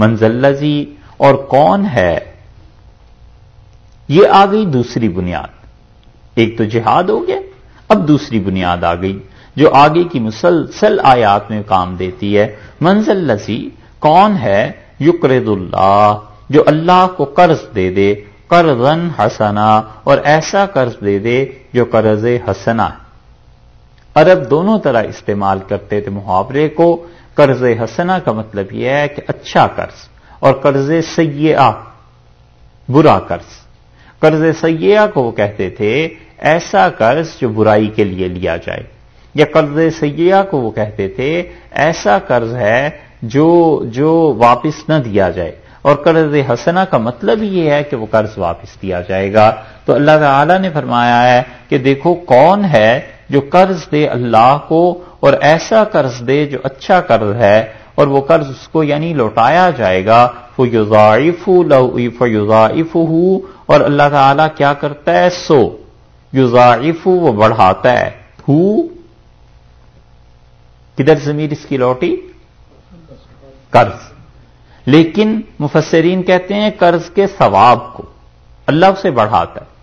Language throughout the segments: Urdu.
منزلزی اور کون ہے؟ یہ آ گئی دوسری بنیاد۔ ایک تو جہاد ہو گیا، اب دوسری بنیاد آ گئی، جو آگے کی مسلسل آیات میں کام دیتی ہے۔ منزل لذی کون ہے؟ یقرد اللہ، جو اللہ کو قرض دے دے قرضن حسنا، اور ایسا قرض دے دے جو قرض حسنا ہے۔ عرب دونوں طرح استعمال کرتے تھے محاورے کو۔ قرض حسنا کا مطلب یہ ہے کہ اچھا قرض اور قرض سیاح برا قرض۔ قرض سیاح کو وہ کہتے تھے، ایسا قرض جو برائی کے لیے لیا جائے۔ یا قرض سیاح کو وہ کہتے تھے، ایسا قرض ہے جو جو واپس نہ دیا جائے۔ اور قرض حسنا کا مطلب یہ ہے کہ وہ قرض واپس دیا جائے گا۔ تو اللہ تعالی نے فرمایا ہے کہ دیکھو کون ہے جو قرض دے اللہ کو اور ایسا قرض دے جو اچھا قرض ہے اور وہ قرض اس کو یعنی لوٹایا جائے گا فیوزائف فیوزائف اور اللہ تعالیٰ کیا کرتا ہے؟ سو۔ یوزائف وہ بڑھاتا ہے۔ ہو۔ کدھر زمیر اس کی لوٹی؟ قرض۔ لیکن مفسرین کہتے ہیں قرض کے ثواب کو، اللہ سے بڑھاتا ہے۔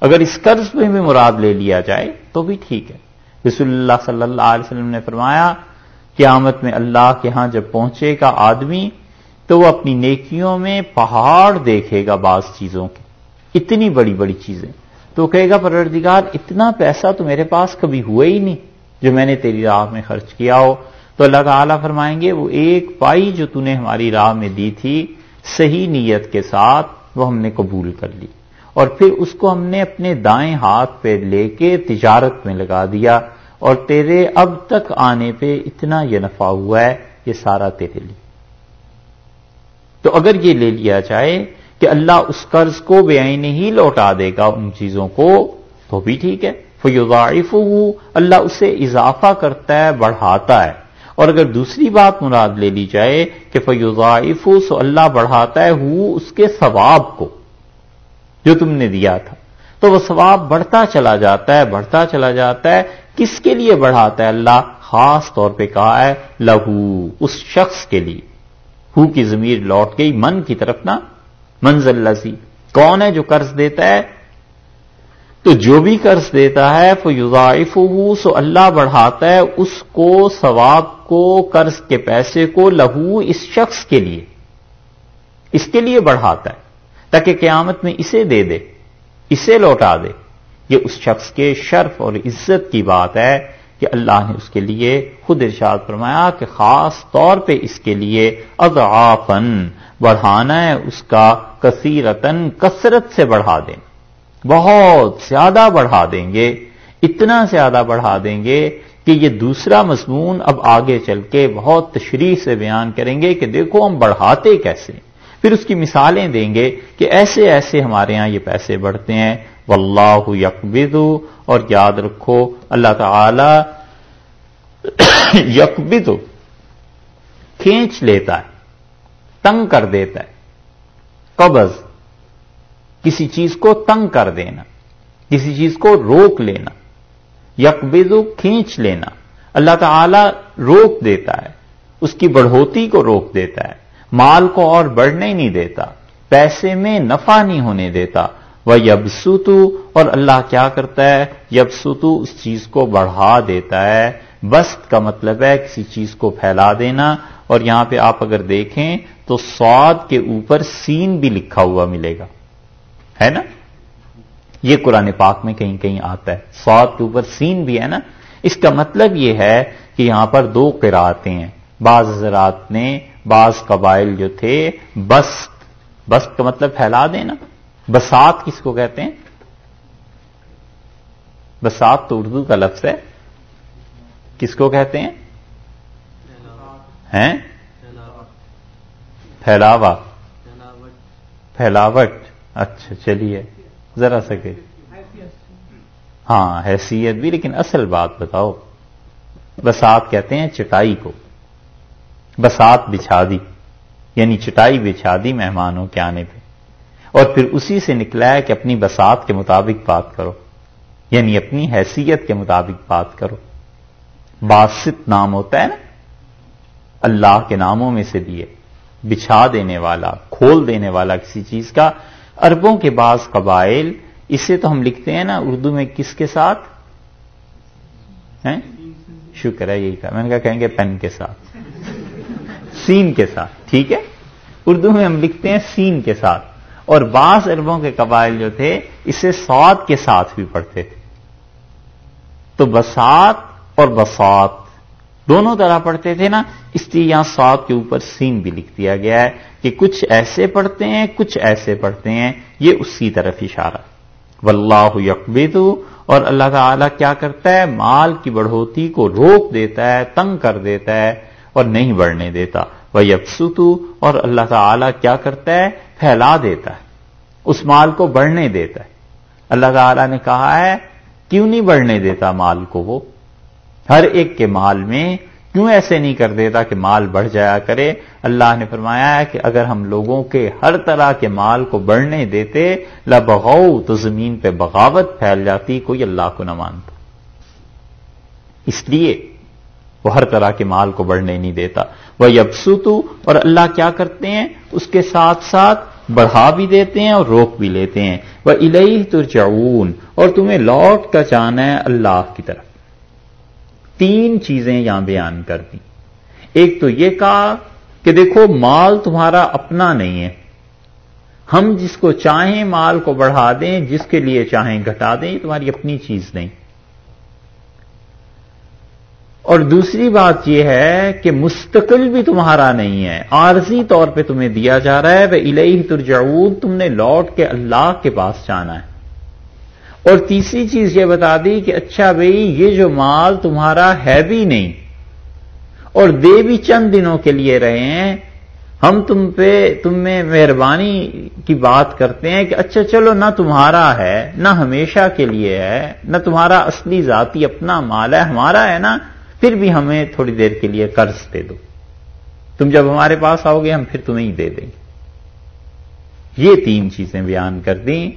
اگر اس قرض میں بھی مراد لے لیا جائے تو بھی ٹھیک ہے۔ رسول اللہ صلی اللہ علیہ وسلم نے فرمایا، قیامت میں اللہ کے ہاں جب پہنچے گا آدمی، تو وہ اپنی نیکیوں میں پہاڑ دیکھے گا بعض چیزوں کے۔ اتنی بڑی بڑی چیزیں۔ تو کہے گا، پروردگار، اتنا پیسہ تو میرے پاس کبھی ہوا ہی نہیں۔ جو میں نے تیری راہ میں خرچ کیا ہو۔ تو اللہ تعالیٰ فرمائیں گے، وہ ایک پائی جو نے ہماری راہ میں دی تھی، صحیح نیت کے ساتھ وہ ہم نے قبول کر لی۔ اور پھر اس کو ہم نے اپنے دائیں ہاتھ پہ لے کے تجارت میں لگا دیا اور تیرے اب تک آنے پہ اتنا یہ نفع ہوا ہے، یہ سارا تیرے لیے۔ تو اگر یہ لے لیا جائے کہ اللہ اس قرض کو بے آئین ہی لوٹا دے گا ان چیزوں کو، تو بھی ٹھیک ہے۔ فیوضاعف اللہ اسے اضافہ کرتا ہے، بڑھاتا ہے۔ اور اگر دوسری بات مراد لے لی جائے کہ فیوزائف سو اللہ بڑھاتا ہے ہو اس کے ثواب کو۔ جو تم نے دیا تھا۔ تو وہ ثواب بڑھتا چلا جاتا ہے، بڑھتا چلا جاتا ہے۔ کس کے لیے بڑھاتا ہے؟ اللہ خاص طور پہ کہا ہے، لہو، اس شخص کے لیے۔ ہو کی ضمیر لوٹ گئی، من کی طرف نا۔ منزل لذی کون ہے جو قرض دیتا ہے؟ تو جو بھی قرض دیتا ہے فیوزائف سو اللہ بڑھاتا ہے اس کو، ثواب کو، قرض کے پیسے کو لہو، اس شخص کے لیے۔ اس کے لیے بڑھاتا ہے۔ تاکہ قیامت میں اسے دے دے، اسے لوٹا دے۔ یہ اس شخص کے شرف اور عزت کی بات ہے کہ اللہ نے اس کے لیے خود ارشاد فرمایا کہ خاص طور پہ اس کے لیے اضعافن بڑھانا ہے، اس کا کثیرتن کثرت سے بڑھا دیں۔ بہت زیادہ بڑھا دیں گے، اتنا زیادہ بڑھا دیں گے کہ یہ دوسرا مضمون اب آگے چل کے بہت تشریح سے بیان کریں گے کہ دیکھو ہم بڑھاتے کیسے پھر اس کی مثالیں دیں گے کہ ایسے ایسے ہمارے ہاں یہ پیسے بڑھتے ہیں۔ واللہ یکبد اور یاد رکھو، اللہ تعالی یکبد کھینچ لیتا ہے، تنگ کر دیتا ہے۔ قبض، کسی چیز کو تنگ کر دینا، کسی چیز کو روک لینا۔ یکبیزو کھینچ لینا، اللہ تعالی روک دیتا ہے، اس کی بڑھوتی کو روک دیتا ہے۔ مال کو اور بڑھنے نہیں دیتا، پیسے میں نفع نہیں ہونے دیتا۔ وہ یبسوتو اور اللہ کیا کرتا ہے؟ یبسوتو اس چیز کو بڑھا دیتا ہے۔ بست کا مطلب ہے کسی چیز کو پھیلا دینا۔ اور یہاں پہ آپ اگر دیکھیں تو سواد کے اوپر سین بھی لکھا ہوا ملے گا۔ ہے نا؟ یہ قرآن پاک میں کہیں کہیں آتا ہے۔ سواد کے اوپر سین بھی ہے نا؟ اس کا مطلب یہ ہے کہ یہاں پر دو قرآتیں ہیں۔ بعض حضرات نے بعض قبائل جو تھے بست بست کا مطلب پھیلا دینا بسات کس کو کہتے ہیں؟ بسات تو اردو کا لفظ ہے۔ کس کو کہتے ہیں؟ پھیلاوا۔ پھیلاوٹ۔ اچھا چلیے۔ ذرا سکے ہاں حیثیت بھی، لیکن اصل بات بتاؤ۔ بسات کہتے ہیں چٹائی کو۔ بسات بچھا دی یعنی چٹائی بچھا دی مہمانوں کے آنے پہ۔ اور پھر اسی سے نکلا ہے کہ اپنی بسات کے مطابق بات کرو یعنی اپنی حیثیت کے مطابق بات کرو۔ باسط نام ہوتا ہے نا، اللہ کے ناموں میں سے دیے بچھا دینے والا، کھول دینے والا کسی چیز کا۔ اربوں کے بعض قبائل، اسے تو ہم لکھتے ہیں نا، اردو میں کس کے ساتھ؟ شکر ہے، یہی کہا میں نے کہا کہیں گے پین کے ساتھ۔ سین کے ساتھ، ٹھیک ہے؟ اردو میں ہم لکھتے ہیں سین کے ساتھ، اور بعض اربوں کے قبائل جو تھے، اسے سواد کے ساتھ بھی پڑھتے تھے۔ تو بسات اور بسات دونوں طرح پڑھتے تھے نا؟ اس لیے یہاں سواد کے اوپر سین بھی لکھ دیا گیا ہے کہ کچھ ایسے پڑھتے ہیں، کچھ ایسے پڑھتے ہیں۔ یہ اسی طرف اشارہ۔ واللہ یقبیدو اور اللہ تعالی کیا کرتا ہے؟ مال کی بڑھوتی کو روک دیتا ہے، تنگ کر دیتا ہے۔ اور نہیں بڑھنے دیتا۔ وہ یکسو اور اللہ تعالی کیا کرتا ہے؟ پھیلا دیتا ہے۔ اس مال کو بڑھنے دیتا ہے۔ اللہ تعالی نے کہا ہے، کیوں نہیں بڑھنے دیتا مال کو وہ؟ ہر ایک کے مال میں کیوں ایسے نہیں کر دیتا کہ مال بڑھ جایا کرے؟ اللہ نے فرمایا ہے کہ اگر ہم لوگوں کے ہر طرح کے مال کو بڑھنے دیتے، لبغو، تو زمین پہ بغاوت پھیل جاتی، کوئی اللہ کو نہ مانتا۔ اس لیے وہ ہر طرح کے مال کو بڑھنے نہیں دیتا۔ وہ یبسوتو اور اللہ کیا کرتے ہیں؟ اس کے ساتھ ساتھ بڑھا بھی دیتے ہیں اور روک بھی لیتے ہیں۔ وہ الہی ترجعون، اور تمہیں لوٹ کا جانا ہے اللہ کی طرف۔ تین چیزیں یہاں بیان کر دی ایک تو یہ کہا کہ دیکھو، مال تمہارا اپنا نہیں ہے۔ ہم جس کو چاہیں مال کو بڑھا دیں، جس کے لیے چاہیں گھٹا دیں، یہ تمہاری اپنی چیز نہیں۔ اور دوسری بات یہ ہے کہ مستقل بھی تمہارا نہیں ہے۔ عارضی طور پہ تمہیں دیا جا رہا ہے وہ الہی ترجعود تم نے لوٹ کے اللہ کے پاس جانا ہے۔ اور تیسری چیز یہ بتا دی کہ اچھا بھائی یہ جو مال تمہارا ہے بھی نہیں اور دے بھی چند دنوں کے لیے رہے ہیں، ہم تم پہ، تم میں مہربانی کی بات کرتے ہیں کہ اچھا چلو، نہ تمہارا ہے، نہ ہمیشہ کے لیے ہے، نہ تمہارا اصلی ذاتی اپنا مال ہے، ہمارا ہے نا۔ پھر بھی ہمیں تھوڑی دیر کے لیے قرض دے دو۔ تم جب ہمارے پاس آؤ گے، ہم پھر تمہیں ہی دے دیں گے۔ یہ تین چیزیں بیان کر دیں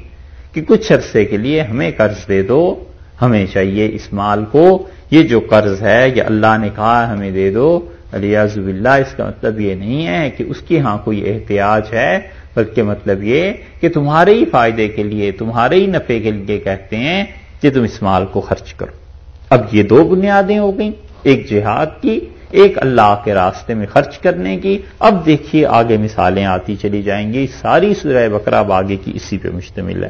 کہ کچھ عرصے کے لیے ہمیں قرض دے دو۔ ہمیں چاہیے اس مال کو، یہ جو قرض ہے، یہ اللہ نے کہا ہمیں دے دو۔ علیہ اللہ اس کا مطلب یہ نہیں ہے کہ اس کی ہاں کوئی احتیاج ہے، بلکہ مطلب یہ کہ تمہارے ہی فائدے کے لیے، تمہارے ہی نفے کے لیے کہتے ہیں کہ تم اس مال کو خرچ کرو۔ اب یہ دو بنیادیں ہو گئیں۔ ایک جہاد کی، ایک اللہ کے راستے میں خرچ کرنے کی۔ اب دیکھیے آگے مثالیں آتی چلی جائیں گی، ساری سورہ بکرا باغے کی اسی پہ مشتمل ہے۔